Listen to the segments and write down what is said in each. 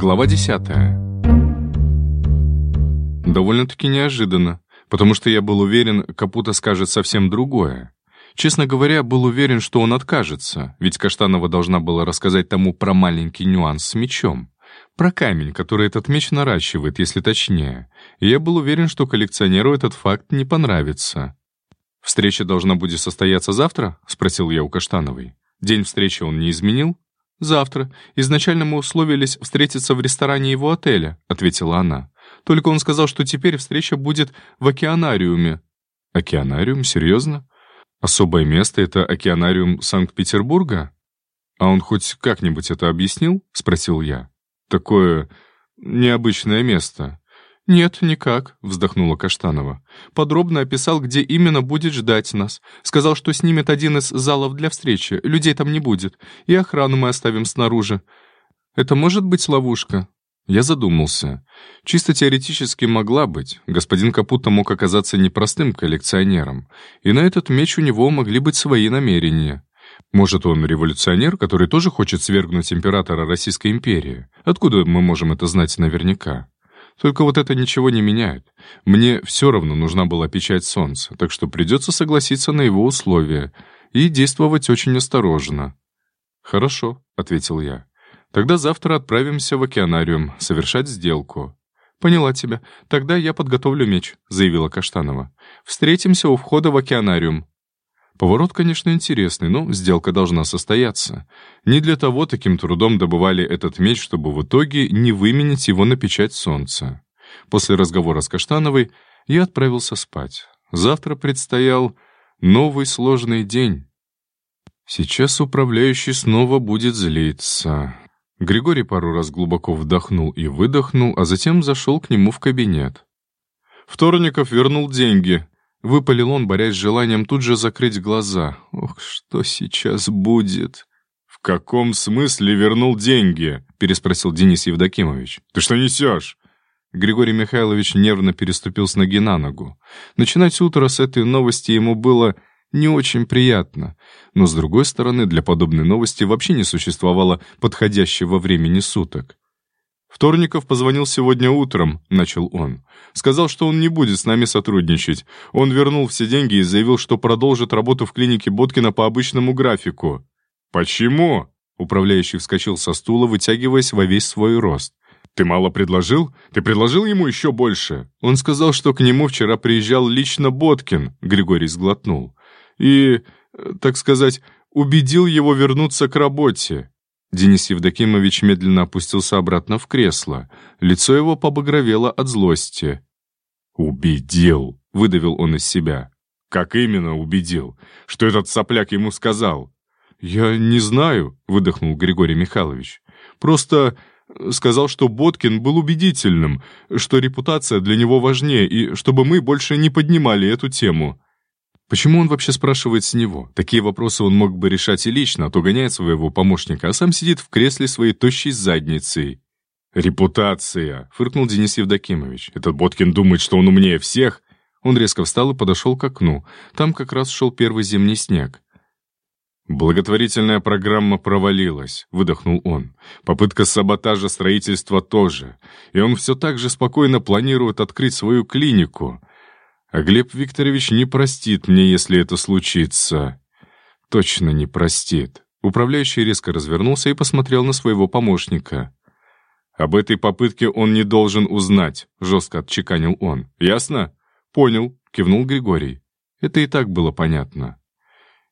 Глава 10. Довольно-таки неожиданно, потому что я был уверен, Капута скажет совсем другое. Честно говоря, был уверен, что он откажется, ведь Каштанова должна была рассказать тому про маленький нюанс с мечом. Про камень, который этот меч наращивает, если точнее. И я был уверен, что коллекционеру этот факт не понравится. «Встреча должна будет состояться завтра?» — спросил я у Каштановой. День встречи он не изменил? «Завтра. Изначально мы условились встретиться в ресторане его отеля», — ответила она. «Только он сказал, что теперь встреча будет в океанариуме». «Океанариум? Серьезно? Особое место — это океанариум Санкт-Петербурга?» «А он хоть как-нибудь это объяснил?» — спросил я. «Такое необычное место». «Нет, никак», — вздохнула Каштанова. «Подробно описал, где именно будет ждать нас. Сказал, что снимет один из залов для встречи. Людей там не будет. И охрану мы оставим снаружи. Это может быть ловушка?» Я задумался. Чисто теоретически могла быть. Господин Капута мог оказаться непростым коллекционером. И на этот меч у него могли быть свои намерения. Может, он революционер, который тоже хочет свергнуть императора Российской империи? Откуда мы можем это знать наверняка? Только вот это ничего не меняет. Мне все равно нужна была печать солнца, так что придется согласиться на его условия и действовать очень осторожно. «Хорошо», — ответил я. «Тогда завтра отправимся в океанариум, совершать сделку». «Поняла тебя. Тогда я подготовлю меч», — заявила Каштанова. «Встретимся у входа в океанариум. Поворот, конечно, интересный, но сделка должна состояться. Не для того таким трудом добывали этот меч, чтобы в итоге не выменить его на печать солнца. После разговора с Каштановой я отправился спать. Завтра предстоял новый сложный день. Сейчас управляющий снова будет злиться. Григорий пару раз глубоко вдохнул и выдохнул, а затем зашел к нему в кабинет. Вторников вернул деньги, Выпалил он, борясь с желанием тут же закрыть глаза. «Ох, что сейчас будет?» «В каком смысле вернул деньги?» — переспросил Денис Евдокимович. «Ты что несешь?» Григорий Михайлович нервно переступил с ноги на ногу. Начинать утро с этой новости ему было не очень приятно. Но, с другой стороны, для подобной новости вообще не существовало подходящего времени суток. «Вторников позвонил сегодня утром», — начал он. «Сказал, что он не будет с нами сотрудничать. Он вернул все деньги и заявил, что продолжит работу в клинике Боткина по обычному графику». «Почему?» — управляющий вскочил со стула, вытягиваясь во весь свой рост. «Ты мало предложил? Ты предложил ему еще больше?» Он сказал, что к нему вчера приезжал лично Боткин, — Григорий сглотнул. «И, э, так сказать, убедил его вернуться к работе. Денис Евдокимович медленно опустился обратно в кресло. Лицо его побагровело от злости. «Убедил!» — выдавил он из себя. «Как именно убедил? Что этот сопляк ему сказал?» «Я не знаю», — выдохнул Григорий Михайлович. «Просто сказал, что Боткин был убедительным, что репутация для него важнее, и чтобы мы больше не поднимали эту тему. Почему он вообще спрашивает с него? Такие вопросы он мог бы решать и лично, а то гоняет своего помощника, а сам сидит в кресле своей тощей задницей. «Репутация!» — фыркнул Денис Евдокимович. «Этот Боткин думает, что он умнее всех!» Он резко встал и подошел к окну. Там как раз шел первый зимний снег. «Благотворительная программа провалилась», — выдохнул он. «Попытка саботажа строительства тоже. И он все так же спокойно планирует открыть свою клинику. А Глеб Викторович не простит мне, если это случится. Точно не простит. Управляющий резко развернулся и посмотрел на своего помощника. «Об этой попытке он не должен узнать», — жестко отчеканил он. «Ясно?» «Понял», — кивнул Григорий. Это и так было понятно.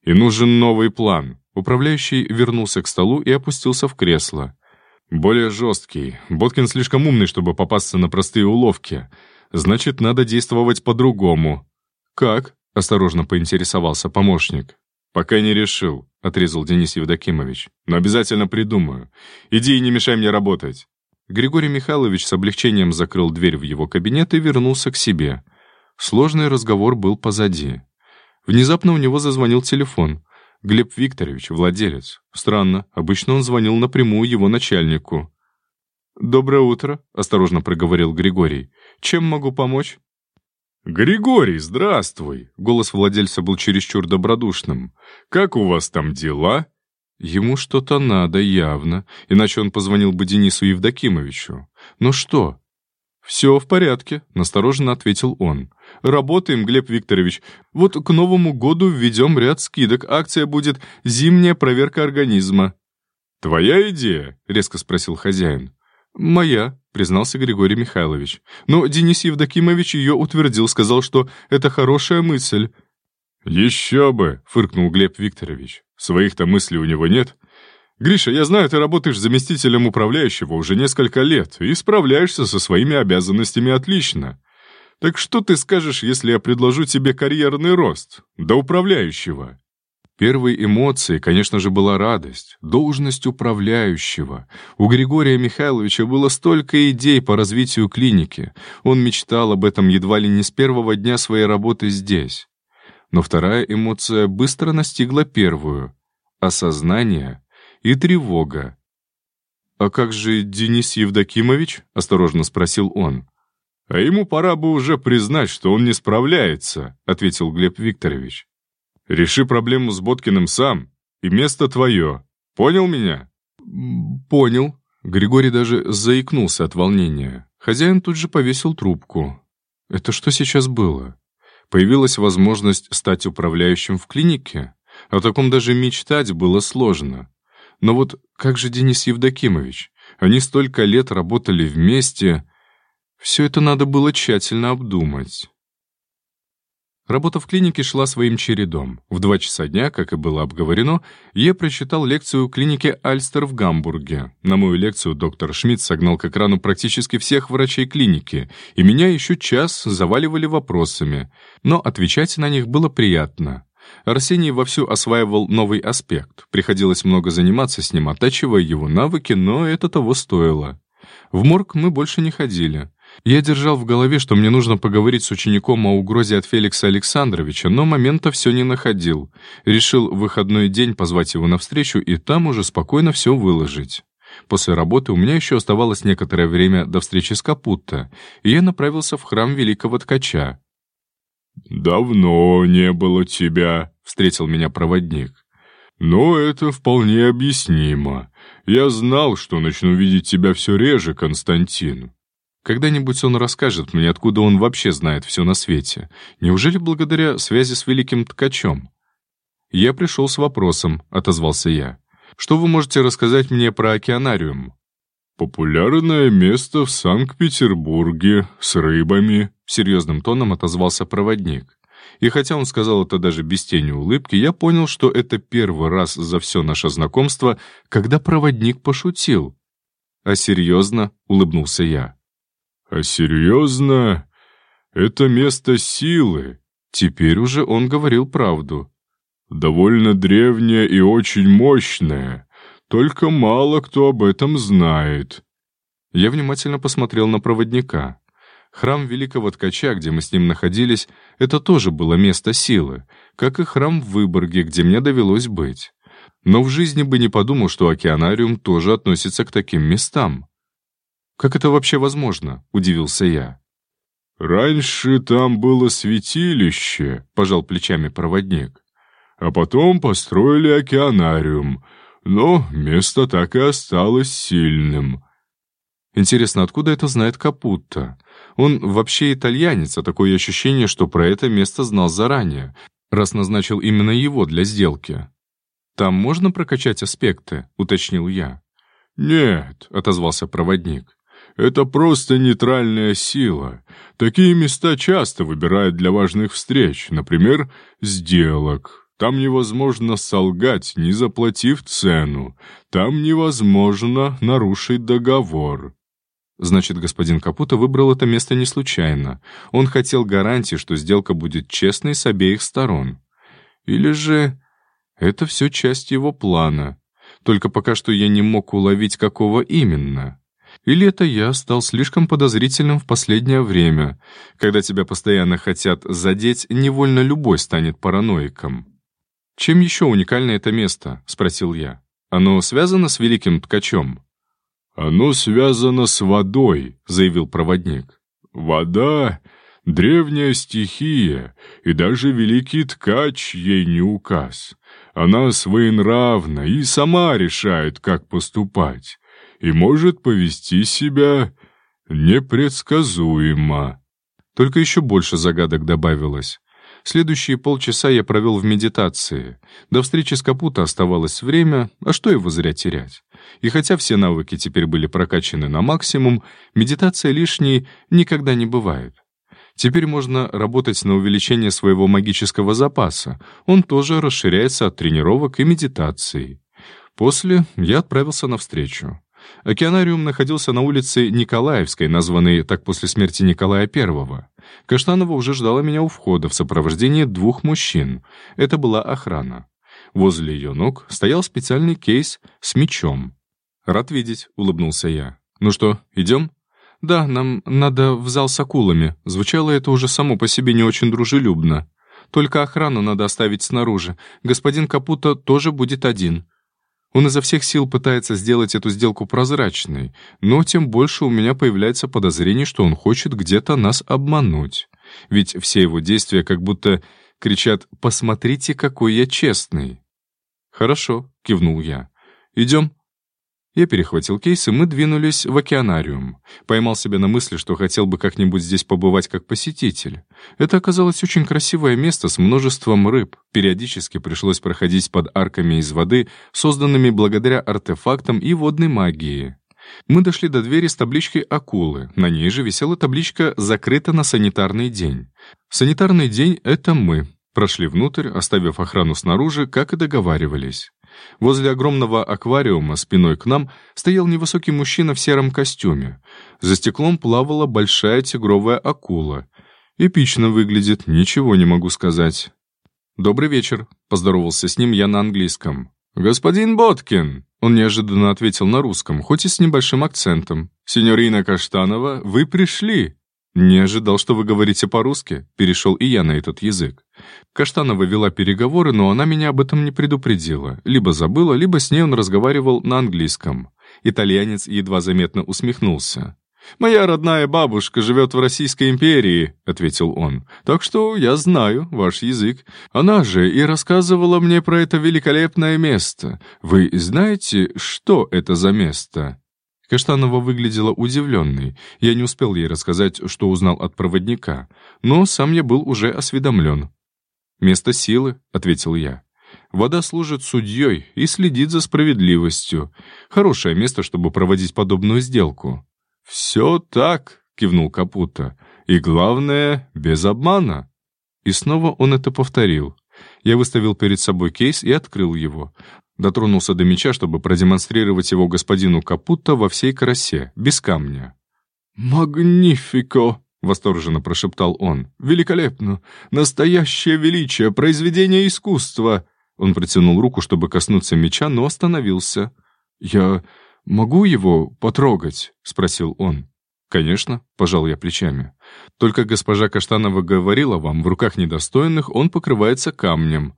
«И нужен новый план». Управляющий вернулся к столу и опустился в кресло. «Более жесткий. Боткин слишком умный, чтобы попасться на простые уловки значит, надо действовать по-другому». «Как?» — осторожно поинтересовался помощник. «Пока не решил», — отрезал Денис Евдокимович. «Но обязательно придумаю. Иди и не мешай мне работать». Григорий Михайлович с облегчением закрыл дверь в его кабинет и вернулся к себе. Сложный разговор был позади. Внезапно у него зазвонил телефон. Глеб Викторович, владелец. Странно, обычно он звонил напрямую его начальнику. «Доброе утро», — осторожно проговорил Григорий. «Чем могу помочь?» «Григорий, здравствуй!» — голос владельца был чересчур добродушным. «Как у вас там дела?» Ему что-то надо, явно, иначе он позвонил бы Денису Евдокимовичу. Но что? «Все в порядке», — настороженно ответил он. «Работаем, Глеб Викторович. Вот к Новому году введем ряд скидок. Акция будет «Зимняя проверка организма». «Твоя идея?» — резко спросил хозяин. «Моя», — признался Григорий Михайлович. «Но Денис Евдокимович ее утвердил, сказал, что это хорошая мысль». «Еще бы!» — фыркнул Глеб Викторович. «Своих-то мыслей у него нет. Гриша, я знаю, ты работаешь заместителем управляющего уже несколько лет и справляешься со своими обязанностями отлично. Так что ты скажешь, если я предложу тебе карьерный рост до управляющего?» Первой эмоцией, конечно же, была радость, должность управляющего. У Григория Михайловича было столько идей по развитию клиники. Он мечтал об этом едва ли не с первого дня своей работы здесь. Но вторая эмоция быстро настигла первую — осознание и тревога. «А как же Денис Евдокимович?» — осторожно спросил он. «А ему пора бы уже признать, что он не справляется», — ответил Глеб Викторович. «Реши проблему с Боткиным сам, и место твое. Понял меня?» «Понял». Григорий даже заикнулся от волнения. Хозяин тут же повесил трубку. «Это что сейчас было?» Появилась возможность стать управляющим в клинике? О таком даже мечтать было сложно. Но вот как же Денис Евдокимович? Они столько лет работали вместе. Все это надо было тщательно обдумать. Работа в клинике шла своим чередом. В два часа дня, как и было обговорено, я прочитал лекцию клиники Альстер в Гамбурге. На мою лекцию доктор Шмидт согнал к экрану практически всех врачей клиники, и меня еще час заваливали вопросами. Но отвечать на них было приятно. Арсений вовсю осваивал новый аспект. Приходилось много заниматься с ним, оттачивая его навыки, но это того стоило. В морг мы больше не ходили. Я держал в голове, что мне нужно поговорить с учеником о угрозе от Феликса Александровича, но момента все не находил. Решил в выходной день позвать его навстречу и там уже спокойно все выложить. После работы у меня еще оставалось некоторое время до встречи с Капутто, и я направился в храм великого ткача. «Давно не было тебя», — встретил меня проводник. «Но это вполне объяснимо. Я знал, что начну видеть тебя все реже, Константин». Когда-нибудь он расскажет мне, откуда он вообще знает все на свете. Неужели благодаря связи с великим ткачом? «Я пришел с вопросом», — отозвался я. «Что вы можете рассказать мне про океанариум?» «Популярное место в Санкт-Петербурге, с рыбами», — серьезным тоном отозвался проводник. И хотя он сказал это даже без тени улыбки, я понял, что это первый раз за все наше знакомство, когда проводник пошутил. «А серьезно?» — улыбнулся я. «А серьезно? Это место силы». Теперь уже он говорил правду. «Довольно древнее и очень мощное. Только мало кто об этом знает». Я внимательно посмотрел на проводника. Храм Великого Ткача, где мы с ним находились, это тоже было место силы, как и храм в Выборге, где мне довелось быть. Но в жизни бы не подумал, что океанариум тоже относится к таким местам. «Как это вообще возможно?» — удивился я. «Раньше там было святилище», — пожал плечами проводник. «А потом построили океанариум, но место так и осталось сильным. Интересно, откуда это знает Капутто? Он вообще итальянец, а такое ощущение, что про это место знал заранее, раз назначил именно его для сделки. «Там можно прокачать аспекты?» — уточнил я. «Нет», — отозвался проводник. «Это просто нейтральная сила. Такие места часто выбирают для важных встреч, например, сделок. Там невозможно солгать, не заплатив цену. Там невозможно нарушить договор. Значит, господин Капута выбрал это место не случайно. Он хотел гарантии, что сделка будет честной с обеих сторон. Или же это все часть его плана. Только пока что я не мог уловить, какого именно. Или это я стал слишком подозрительным в последнее время. Когда тебя постоянно хотят задеть, невольно любой станет параноиком. «Чем еще уникально это место?» — спросил я. «Оно связано с великим ткачом?» «Оно связано с водой», — заявил проводник. «Вода — древняя стихия, и даже великий ткач ей не указ. Она своенравна и сама решает, как поступать, и может повести себя непредсказуемо. Только еще больше загадок добавилось. Следующие полчаса я провел в медитации. До встречи с Капуто оставалось время, а что его зря терять? И хотя все навыки теперь были прокачаны на максимум, медитация лишней никогда не бывает. Теперь можно работать на увеличение своего магического запаса. Он тоже расширяется от тренировок и медитации. После я отправился навстречу. Океанариум находился на улице Николаевской, названной так после смерти Николая I. Каштанова уже ждала меня у входа в сопровождении двух мужчин. Это была охрана. Возле ее ног стоял специальный кейс с мечом. «Рад видеть», — улыбнулся я. «Ну что, идем?» «Да, нам надо в зал с акулами». Звучало это уже само по себе не очень дружелюбно. «Только охрану надо оставить снаружи. Господин Капуто тоже будет один». Он изо всех сил пытается сделать эту сделку прозрачной, но тем больше у меня появляется подозрение, что он хочет где-то нас обмануть. Ведь все его действия как будто кричат «посмотрите, какой я честный». «Хорошо», — кивнул я. «Идем». Я перехватил кейс, и мы двинулись в океанариум. Поймал себя на мысли, что хотел бы как-нибудь здесь побывать как посетитель. Это оказалось очень красивое место с множеством рыб. Периодически пришлось проходить под арками из воды, созданными благодаря артефактам и водной магии. Мы дошли до двери с табличкой «Акулы». На ней же висела табличка «Закрыто на санитарный день». Санитарный день — это мы. Прошли внутрь, оставив охрану снаружи, как и договаривались. Возле огромного аквариума спиной к нам стоял невысокий мужчина в сером костюме. За стеклом плавала большая тигровая акула. Эпично выглядит, ничего не могу сказать. «Добрый вечер», — поздоровался с ним я на английском. «Господин Боткин!» Он неожиданно ответил на русском, хоть и с небольшим акцентом. «Синьорина Каштанова, вы пришли!» «Не ожидал, что вы говорите по-русски», — перешел и я на этот язык. Каштанова вела переговоры, но она меня об этом не предупредила. Либо забыла, либо с ней он разговаривал на английском. Итальянец едва заметно усмехнулся. «Моя родная бабушка живет в Российской империи», — ответил он. «Так что я знаю ваш язык. Она же и рассказывала мне про это великолепное место. Вы знаете, что это за место?» Каштанова выглядела удивленной. Я не успел ей рассказать, что узнал от проводника, но сам я был уже осведомлен. «Место силы», — ответил я. «Вода служит судьей и следит за справедливостью. Хорошее место, чтобы проводить подобную сделку». «Все так», — кивнул Капута. «И главное, без обмана». И снова он это повторил. Я выставил перед собой кейс и открыл его. Дотронулся до меча, чтобы продемонстрировать его господину Капутто во всей красе, без камня. «Магнифико!» — восторженно прошептал он. «Великолепно! Настоящее величие! Произведение искусства!» Он протянул руку, чтобы коснуться меча, но остановился. «Я могу его потрогать?» — спросил он. «Конечно», — пожал я плечами. «Только госпожа Каштанова говорила вам, в руках недостойных он покрывается камнем.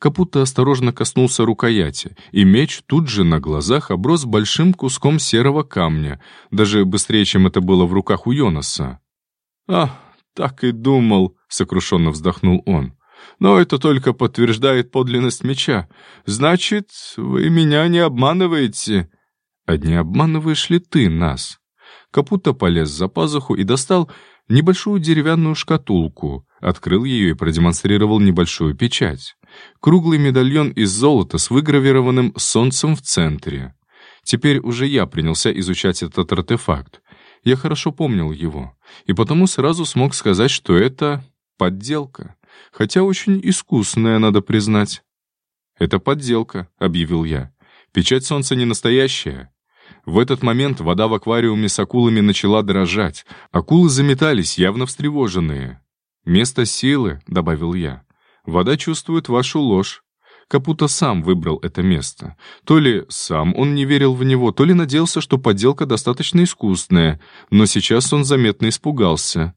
Капута осторожно коснулся рукояти, и меч тут же на глазах оброс большим куском серого камня, даже быстрее, чем это было в руках у Йонаса. «А, так и думал», — сокрушенно вздохнул он. «Но это только подтверждает подлинность меча. Значит, вы меня не обманываете». «А не обманываешь ли ты нас?» Капута полез за пазуху и достал небольшую деревянную шкатулку, открыл ее и продемонстрировал небольшую печать. Круглый медальон из золота с выгравированным солнцем в центре. Теперь уже я принялся изучать этот артефакт. Я хорошо помнил его, и потому сразу смог сказать, что это подделка, хотя очень искусная, надо признать. «Это подделка», — объявил я. «Печать солнца не настоящая». В этот момент вода в аквариуме с акулами начала дрожать. Акулы заметались, явно встревоженные. «Место силы», — добавил я. Вода чувствует вашу ложь. Капута сам выбрал это место. То ли сам он не верил в него, то ли надеялся, что подделка достаточно искусная, но сейчас он заметно испугался.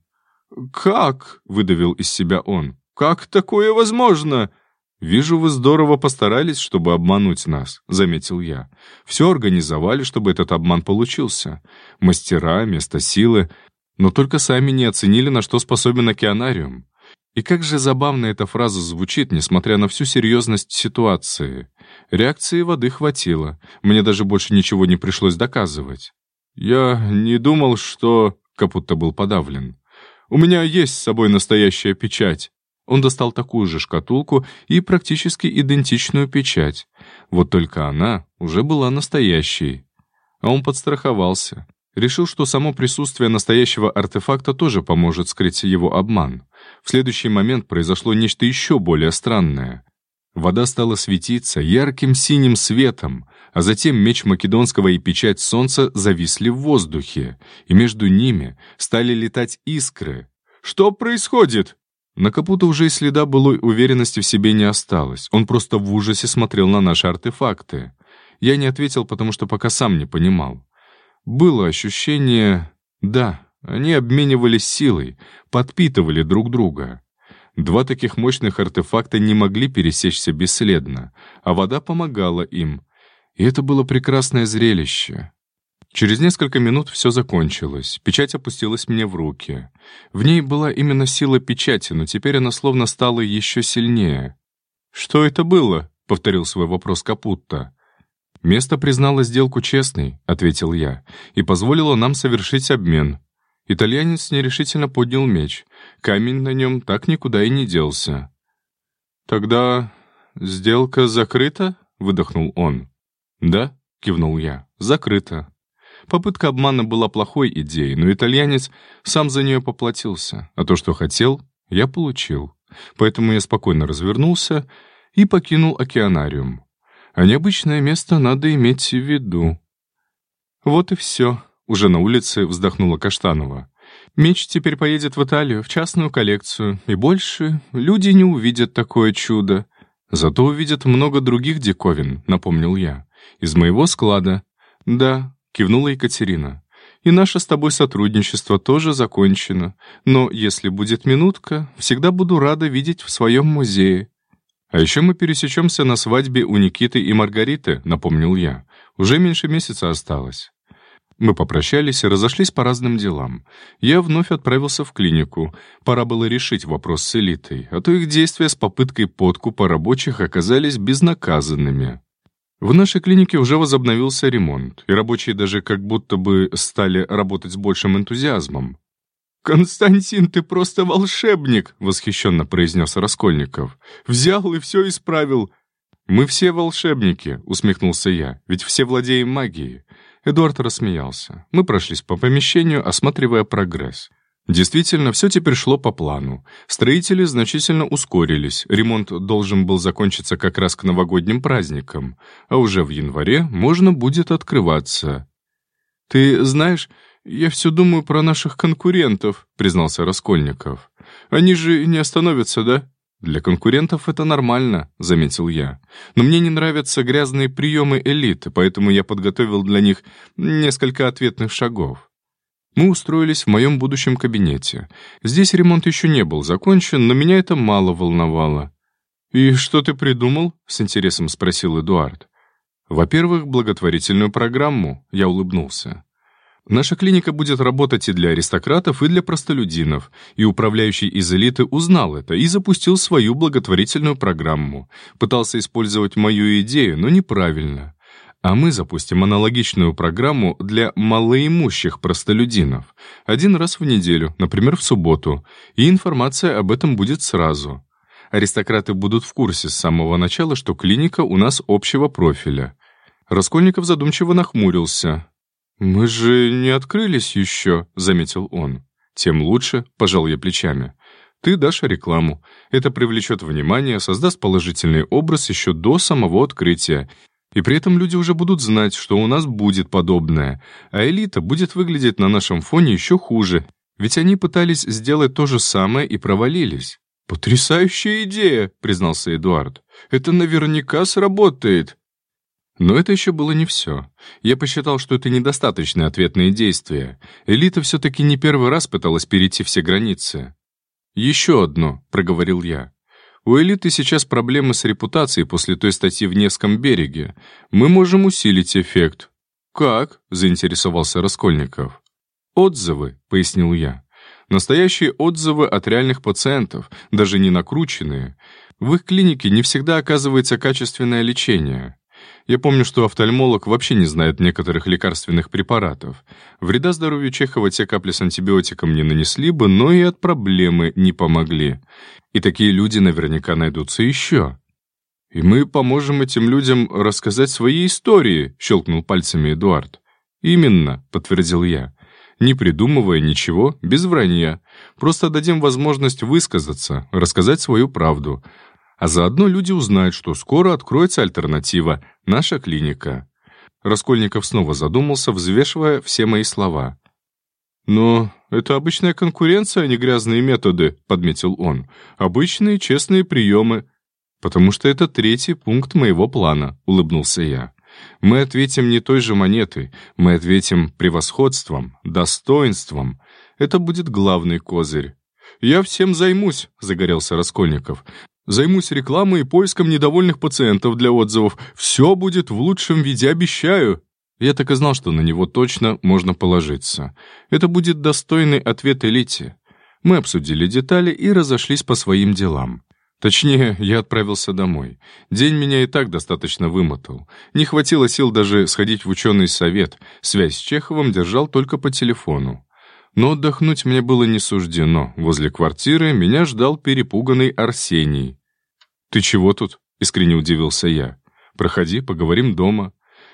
«Как?» — выдавил из себя он. «Как такое возможно?» «Вижу, вы здорово постарались, чтобы обмануть нас», — заметил я. «Все организовали, чтобы этот обман получился. Мастера, место силы, но только сами не оценили, на что способен океанариум. И как же забавно эта фраза звучит, несмотря на всю серьезность ситуации. Реакции воды хватило. Мне даже больше ничего не пришлось доказывать. «Я не думал, что...» — Капутто был подавлен. «У меня есть с собой настоящая печать». Он достал такую же шкатулку и практически идентичную печать. Вот только она уже была настоящей. А он подстраховался. Решил, что само присутствие настоящего артефакта тоже поможет скрыть его обман. В следующий момент произошло нечто еще более странное. Вода стала светиться ярким синим светом, а затем меч Македонского и печать солнца зависли в воздухе, и между ними стали летать искры. «Что происходит?» На Капута уже и следа былой уверенности в себе не осталось. Он просто в ужасе смотрел на наши артефакты. Я не ответил, потому что пока сам не понимал. Было ощущение... Да, они обменивались силой, подпитывали друг друга. Два таких мощных артефакта не могли пересечься бесследно, а вода помогала им. И это было прекрасное зрелище. Через несколько минут все закончилось. Печать опустилась мне в руки. В ней была именно сила печати, но теперь она словно стала еще сильнее. «Что это было?» — повторил свой вопрос Капутта. «Место признало сделку честной», — ответил я, «и позволило нам совершить обмен. Итальянец нерешительно поднял меч. Камень на нем так никуда и не делся. «Тогда сделка закрыта?» — выдохнул он. «Да», — кивнул я, — «закрыта». Попытка обмана была плохой идеей, но итальянец сам за нее поплатился, а то, что хотел, я получил. Поэтому я спокойно развернулся и покинул океанариум. А необычное место надо иметь в виду. Вот и все. Уже на улице вздохнула Каштанова. Меч теперь поедет в Италию, в частную коллекцию, и больше люди не увидят такое чудо. Зато увидят много других диковин, напомнил я. Из моего склада. Да, кивнула Екатерина. И наше с тобой сотрудничество тоже закончено. Но если будет минутка, всегда буду рада видеть в своем музее. А еще мы пересечемся на свадьбе у Никиты и Маргариты, напомнил я. Уже меньше месяца осталось. Мы попрощались и разошлись по разным делам. Я вновь отправился в клинику. Пора было решить вопрос с элитой, а то их действия с попыткой подкупа рабочих оказались безнаказанными. В нашей клинике уже возобновился ремонт, и рабочие даже как будто бы стали работать с большим энтузиазмом. «Константин, ты просто волшебник!» — восхищенно произнес Раскольников. «Взял и все исправил!» «Мы все волшебники», — усмехнулся я, «ведь все владеем магией. Эдуард рассмеялся. Мы прошлись по помещению, осматривая прогресс. Действительно, все теперь шло по плану. Строители значительно ускорились, ремонт должен был закончиться как раз к новогодним праздникам, а уже в январе можно будет открываться. «Ты знаешь, я все думаю про наших конкурентов», — признался Раскольников. «Они же не остановятся, да?» «Для конкурентов это нормально», — заметил я. «Но мне не нравятся грязные приемы элиты, поэтому я подготовил для них несколько ответных шагов». Мы устроились в моем будущем кабинете. Здесь ремонт еще не был закончен, но меня это мало волновало. «И что ты придумал?» — с интересом спросил Эдуард. «Во-первых, благотворительную программу», — я улыбнулся. Наша клиника будет работать и для аристократов, и для простолюдинов, и управляющий из элиты узнал это и запустил свою благотворительную программу. Пытался использовать мою идею, но неправильно. А мы запустим аналогичную программу для малоимущих простолюдинов. Один раз в неделю, например, в субботу, и информация об этом будет сразу. Аристократы будут в курсе с самого начала, что клиника у нас общего профиля. Раскольников задумчиво нахмурился. «Мы же не открылись еще», — заметил он. «Тем лучше», — пожал я плечами. «Ты дашь рекламу. Это привлечет внимание, создаст положительный образ еще до самого открытия. И при этом люди уже будут знать, что у нас будет подобное, а элита будет выглядеть на нашем фоне еще хуже, ведь они пытались сделать то же самое и провалились». «Потрясающая идея», — признался Эдуард. «Это наверняка сработает». Но это еще было не все. Я посчитал, что это недостаточные ответные действия. Элита все-таки не первый раз пыталась перейти все границы. «Еще одно», — проговорил я. «У элиты сейчас проблемы с репутацией после той статьи в Невском береге. Мы можем усилить эффект». «Как?» — заинтересовался Раскольников. «Отзывы», — пояснил я. Настоящие отзывы от реальных пациентов, даже не накрученные. В их клинике не всегда оказывается качественное лечение. Я помню, что офтальмолог вообще не знает некоторых лекарственных препаратов. Вреда здоровью Чехова те капли с антибиотиком не нанесли бы, но и от проблемы не помогли. И такие люди наверняка найдутся еще. «И мы поможем этим людям рассказать свои истории», — щелкнул пальцами Эдуард. «Именно», — подтвердил я. «Не придумывая ничего, без вранья. Просто дадим возможность высказаться, рассказать свою правду. А заодно люди узнают, что скоро откроется альтернатива — наша клиника». Раскольников снова задумался, взвешивая все мои слова. «Но это обычная конкуренция, а не грязные методы», — подметил он. «Обычные честные приемы». «Потому что это третий пункт моего плана», — улыбнулся я. «Мы ответим не той же монетой, мы ответим превосходством, достоинством. Это будет главный козырь». «Я всем займусь», — загорелся Раскольников. Займусь рекламой и поиском недовольных пациентов для отзывов. Все будет в лучшем виде, обещаю». Я так и знал, что на него точно можно положиться. Это будет достойный ответ элите. Мы обсудили детали и разошлись по своим делам. Точнее, я отправился домой. День меня и так достаточно вымотал. Не хватило сил даже сходить в ученый совет. Связь с Чеховым держал только по телефону. Но отдохнуть мне было не суждено. Возле квартиры меня ждал перепуганный Арсений. «Ты чего тут?» — искренне удивился я. «Проходи, поговорим дома».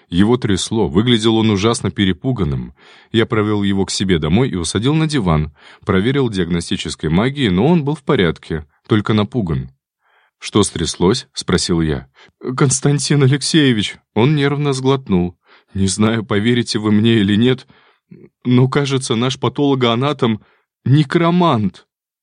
Его трясло, выглядел он ужасно перепуганным. Я провел его к себе домой и усадил на диван, проверил диагностической магией, но он был в порядке, только напуган. «Что стряслось?» — спросил я. «Константин Алексеевич!» Он нервно сглотнул. «Не знаю, поверите вы мне или нет, но, кажется, наш патологоанатом — некромант».